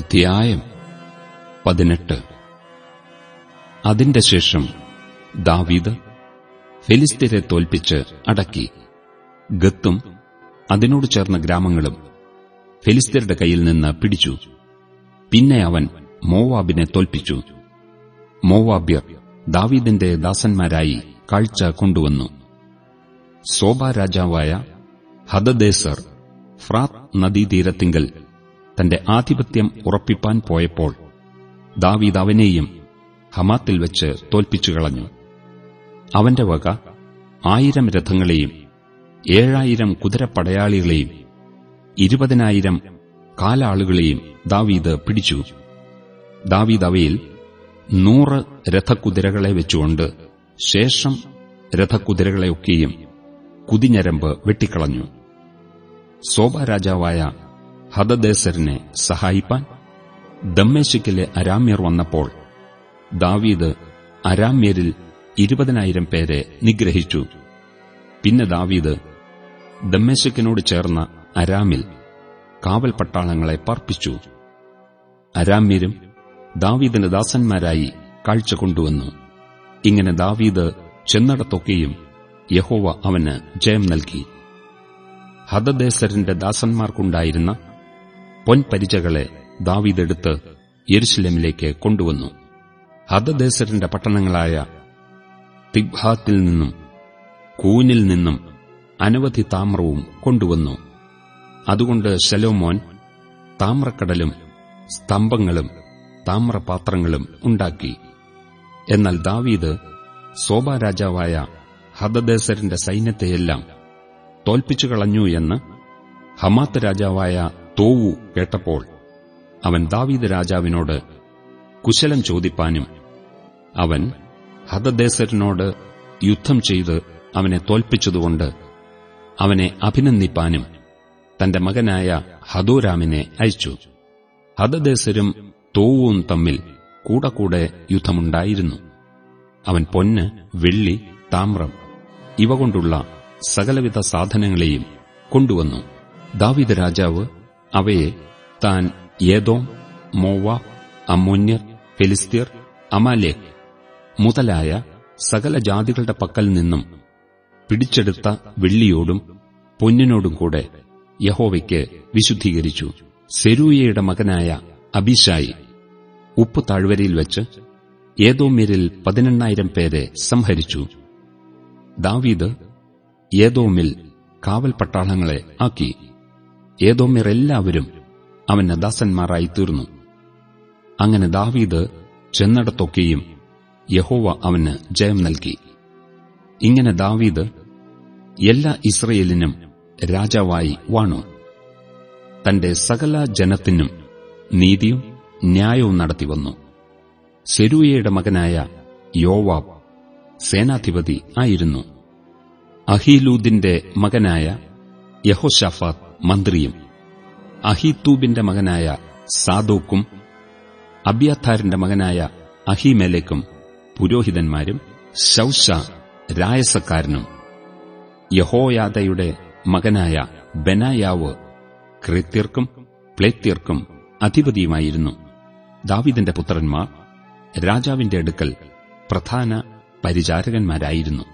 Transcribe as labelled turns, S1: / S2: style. S1: അധ്യായം പതിനെട്ട് അതിന്റെ ശേഷം ദാവീദ് ഫിലിസ്തീനെ തോൽപ്പിച്ച് അടക്കി ഗത്തും അതിനോട് ചേർന്ന ഗ്രാമങ്ങളും ഫിലിസ്തീരുടെ കയ്യിൽ നിന്ന് പിടിച്ചു പിന്നെ അവൻ മോവാബിനെ തോൽപ്പിച്ചു മോവാബ്യർ ദാവീദിന്റെ ദാസന്മാരായി കാഴ്ച കൊണ്ടുവന്നു സോബ രാജാവായ ഹദദേസർ ഫ്രാത്ത് നദീതീരത്തിങ്കൽ തന്റെ ആധിപത്യം ഉറപ്പിപ്പാൻ പോയപ്പോൾ ദാവീദ് അവനെയും ഹമാത്തിൽ വെച്ച് തോൽപ്പിച്ചു കളഞ്ഞു അവന്റെ വക ആയിരം രഥങ്ങളെയും ഏഴായിരം കുതിരപ്പടയാളികളെയും ഇരുപതിനായിരം കാലാളുകളെയും ദാവീദ് പിടിച്ചു ദാവീദ് അവയിൽ നൂറ് രഥക്കുതിരകളെ വെച്ചുകൊണ്ട് ശേഷം രഥക്കുതിരകളെയൊക്കെയും കുതിഞ്ഞരമ്പ് വെട്ടിക്കളഞ്ഞു സോബ രാജാവായ ഹദദേസറിനെ സഹായിപ്പാൻ ദമ്മേശിക്കിലെ അരാമ്യർ വന്നപ്പോൾ ദാവീദ് അരാമ്യരിൽ ഇരുപതിനായിരം പേരെ നിഗ്രഹിച്ചു പിന്നെ ദാവീദ് ദമ്മേശിക്കിനോട് ചേർന്ന അരാമിൽ കാവൽ പട്ടാളങ്ങളെ പാർപ്പിച്ചു അരാമ്യരും ദാവീദിന് ദാസന്മാരായി കാഴ്ച കൊണ്ടുവന്നു ഇങ്ങനെ ദാവീദ് ചെന്നടത്തൊക്കെയും യഹോവ അവന് ജയം നൽകി ഹദദേസരിന്റെ ദാസന്മാർക്കുണ്ടായിരുന്ന പൊൻപരിചകളെ ദാവീദെടുത്ത് യെരുസലമിലേക്ക് കൊണ്ടുവന്നു ഹദദേശരന്റെ പട്ടണങ്ങളായ തിഗ്ഹാത്തിൽ നിന്നും കൂനിൽ നിന്നും അനവധി താമ്രവും കൊണ്ടുവന്നു അതുകൊണ്ട് ശലോമോൻ താമ്രക്കടലും സ്തംഭങ്ങളും താമ്രപാത്രങ്ങളും ഉണ്ടാക്കി എന്നാൽ ദാവീദ് സോബ രാജാവായ ഹദദേശരന്റെ സൈന്യത്തെയെല്ലാം തോൽപ്പിച്ചു കളഞ്ഞു എന്ന് ഹമാത്ത് രാജാവായ തോവു കേട്ടപ്പോൾ അവൻ ദാവീദ് രാജാവിനോട് കുശലം ചോദിപ്പാനും അവൻ ഹതദേശരനോട് യുദ്ധം ചെയ്ത് അവനെ തോൽപ്പിച്ചതുകൊണ്ട് അവനെ അഭിനന്ദിപ്പാനും തന്റെ മകനായ ഹദോരാമിനെ അയച്ചു ഹദദേശരും തോവും തമ്മിൽ കൂടെ കൂടെ യുദ്ധമുണ്ടായിരുന്നു അവൻ പൊന്ന് വെള്ളി താമ്രം ഇവ കൊണ്ടുള്ള സകലവിധ സാധനങ്ങളെയും കൊണ്ടുവന്നു ദാവിദ രാജാവ് അവയെ താൻ ഏതോം മോവ അമോന്യർ ഫെലിസ്തീർ അമാലേ മുതലായ സകല ജാതികളുടെ പക്കൽ നിന്നും പിടിച്ചെടുത്ത വെള്ളിയോടും പൊന്നിനോടും കൂടെ യഹോവയ്ക്ക് വിശുദ്ധീകരിച്ചു സെരൂയയുടെ മകനായ അബിഷായി ഉപ്പ് താഴ്വരയിൽ വച്ച് ഏതോമിരിൽ പതിനെണ്ണായിരം പേരെ സംഹരിച്ചു ദാവീദ് ഏതോമിൽ കാവൽ പട്ടാളങ്ങളെ ആക്കി ഏതോമ്യർ എല്ലാവരും അവന്റെ ദാസന്മാരായി തീർന്നു അങ്ങനെ ദാവീദ് ചെന്നിടത്തൊക്കെയും യഹോവ അവന് ജയം നൽകി ഇങ്ങനെ ദാവീദ് എല്ലാ ഇസ്രയേലിനും രാജാവായി വാണു തന്റെ സകല ജനത്തിനും നീതിയും ന്യായവും നടത്തിവന്നു സെരൂയയുടെ മകനായ യോവാബ് സേനാധിപതി ആയിരുന്നു അഹീലൂദിന്റെ മകനായ യഹോഷാഫാത്ത് മന്ത്രിയും അഹിത്തൂബിന്റെ മകനായ സാദോക്കും അബ്യാഥാരിന്റെ മകനായ അഹിമേലേക്കും പുരോഹിതന്മാരും ശൌശ രായസക്കാരനും യഹോയാദയുടെ മകനായ ബനായാവ് ക്രിത്യർക്കും പ്ലേത്യർക്കും അധിപതിയുമായിരുന്നു ദാവിദിന്റെ പുത്രന്മാർ രാജാവിന്റെ അടുക്കൽ പ്രധാന പരിചാരകന്മാരായിരുന്നു